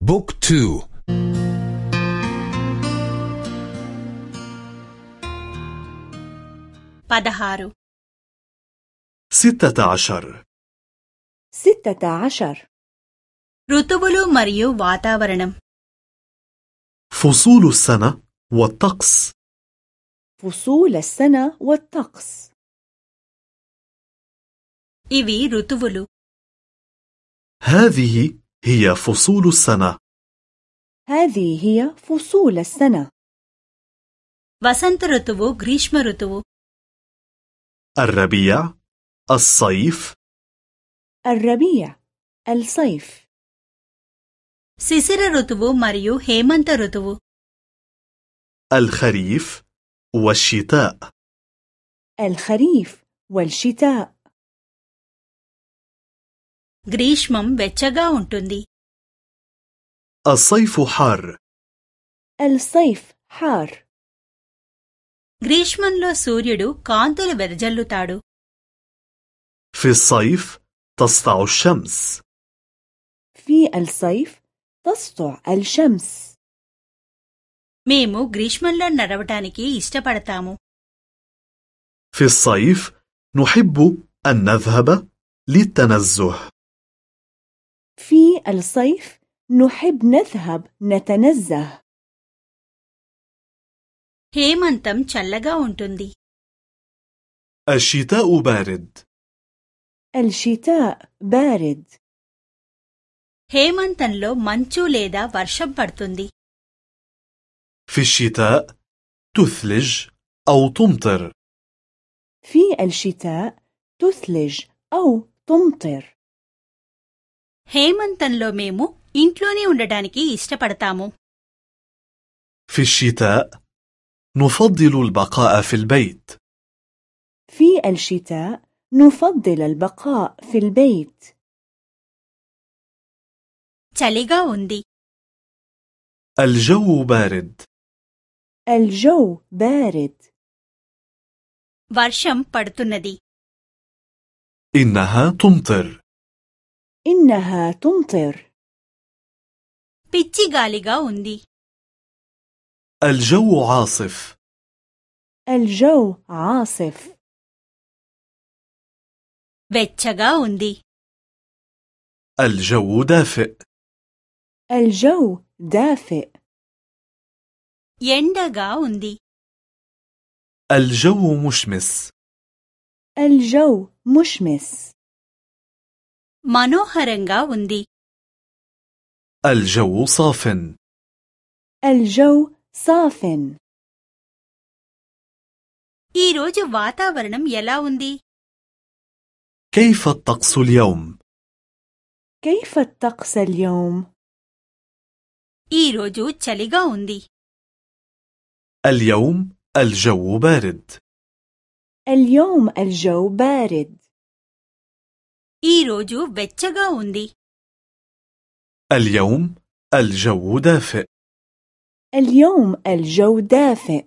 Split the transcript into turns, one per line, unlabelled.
بوك تو
పదహారు
ستة عشر
ستة عشر
ఋతువులు మరియు వాతావరణం
فصول السنة والطقس
فصول السنة والطقس
ఇవి ఋతువులు
هذه هي فصول السنة
هذه هي فصول السنة
వసంత ఋతువు గ్రీష్మ ఋతువు
الربيع الصيف
الربيع الصيف
శిశిర ఋతువు మరియు హేమంత ఋతువు
الخريف والشتاء
الخريف والشتاء
గ్రీష్మం వెచ్చగా ఉంటుంది
الصيف حار
الصيف حار
గ్రీష్మంలో సూర్యుడు కాంతులు వెదజల్లుతాడు
في الصيف تسطع الشمس
في الصيف تسطع الشمس
మేము గ్రీష్మంలో నడవటానికి ఇష్టపడతాము
في الصيف نحب أن نذهب للتنزه
في الصيف نحب نذهب نتنزه
హేమంతం చల్లగా ఉంటుంది
الشتاء بارد
الشتاء بارد
హేమంతంలో మంచు లేదా వర్షం పడుతుంది
في الشتاء تثلج أو تمطر
في الشتاء تثلج أو تمطر
హేమంతంలో మేము ఇంట్లోనే ఉండటానికి ఇష్టపడతాము
في الشتاء نفضل البقاء في البيت
في الشتاء نفضل البقاء في البيت
చలిగా ఉంది
الجو بارد
الجو بارد
వర్షం పడుతున్నది
إنها تمطر
إنها تمطر
పిచ్చి గాలిగా ఉంది
الجو عاصف
الجو عاصف
వెచ్చగా ఉంది
الجو دافئ
الجو دافئ
ఎండగా ఉంది
الجو مشمس
الجو مشمس
మనోహరంగా ఉంది
الجو صاف
الجو صاف
ఈ రోజు వాతావరణం ఎలా ఉంది
كيف الطقس اليوم؟
كيف الطقس اليوم؟
ఈ రోజు చలిగా ఉంది
اليوم الجو بارد
اليوم الجو بارد
ఈ రోజు వెచ్చగా ఉంది
اليوم الجو دافئ
اليوم الجو دافئ